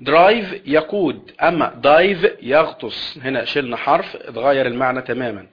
درايف يقود أما دايف يغطس. هنا شلنا حرف اتغير المعنى تماما.